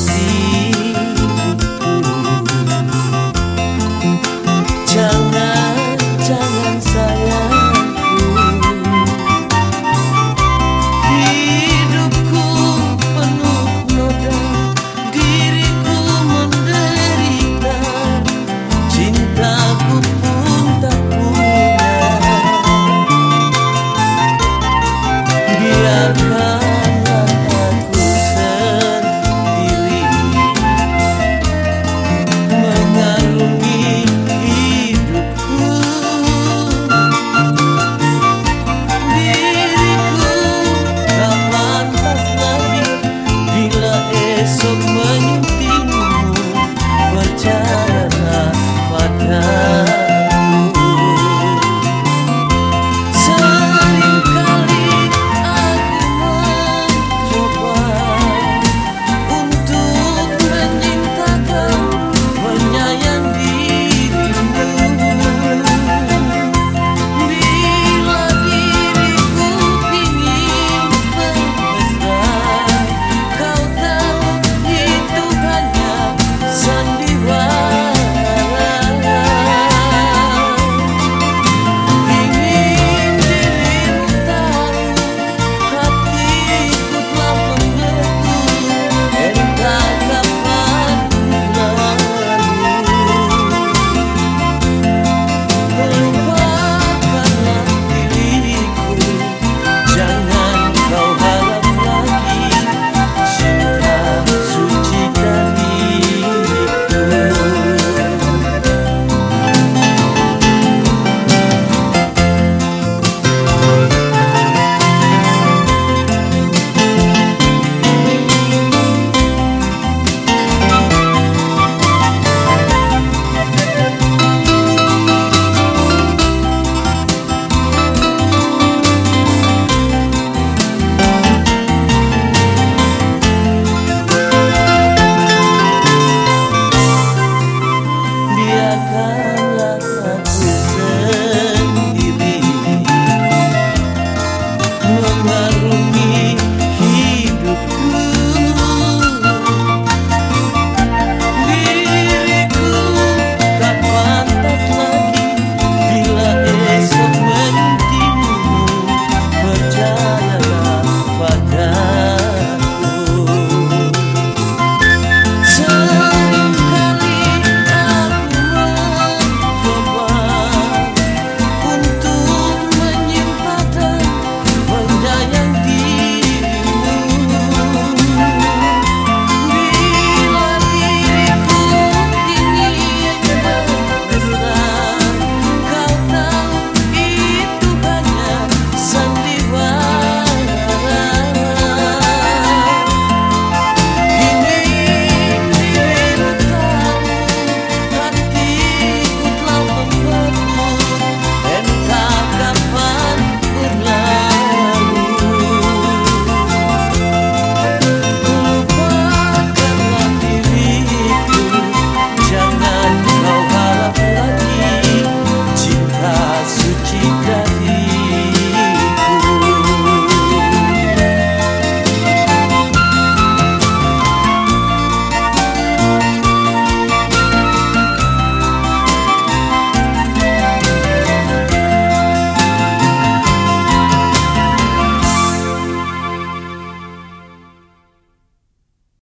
see.